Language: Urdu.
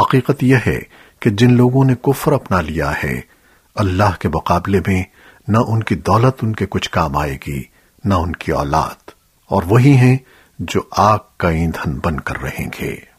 حقیقت یہ ہے کہ جن لوگوں نے کفر اپنا لیا ہے، اللہ کے مقابلے میں نہ ان کی دولت ان کے کچھ کام آئے گی، نہ ان کی اولاد۔ اور وہی ہیں جو آگ کا ایندھن بن کر رہیں گے۔